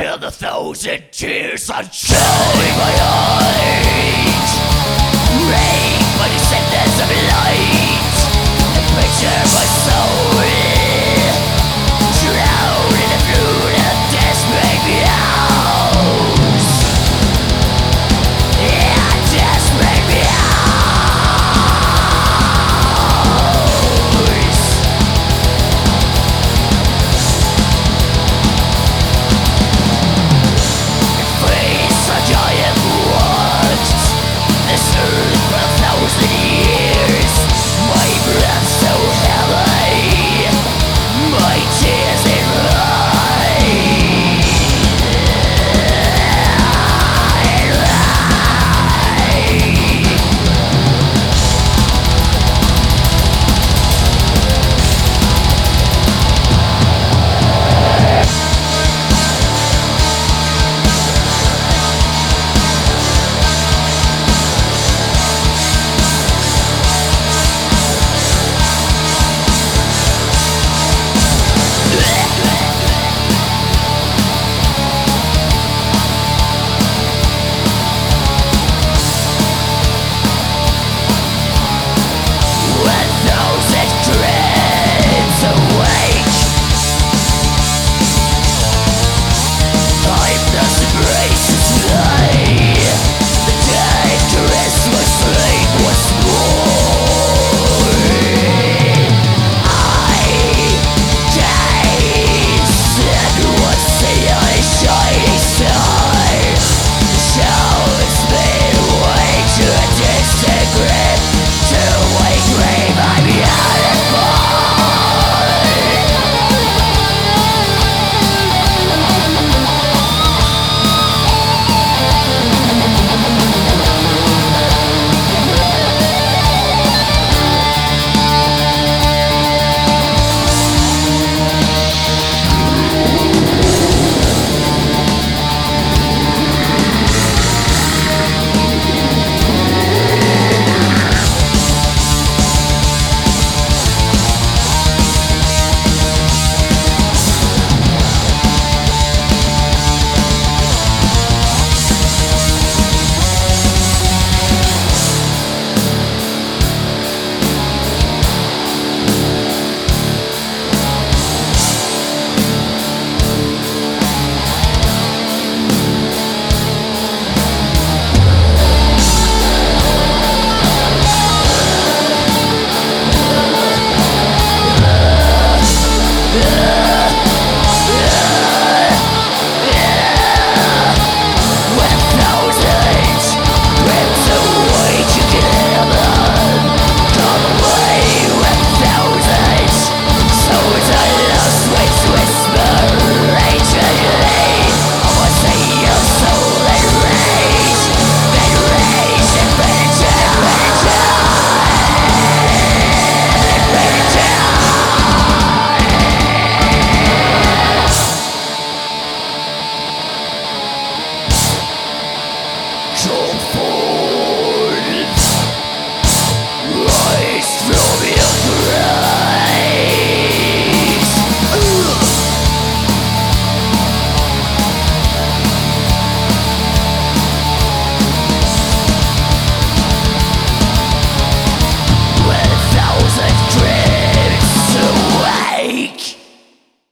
Hear the thousand tears are showing my eyes.